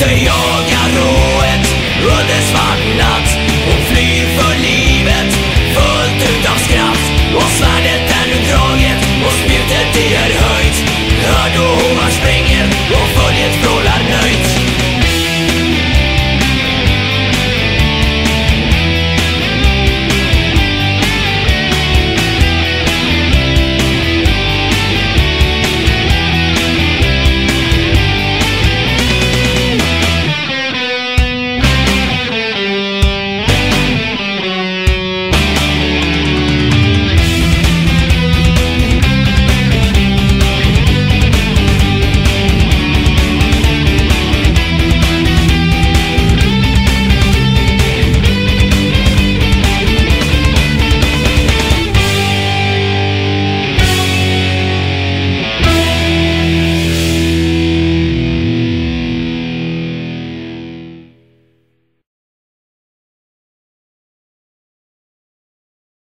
inte jagar roet under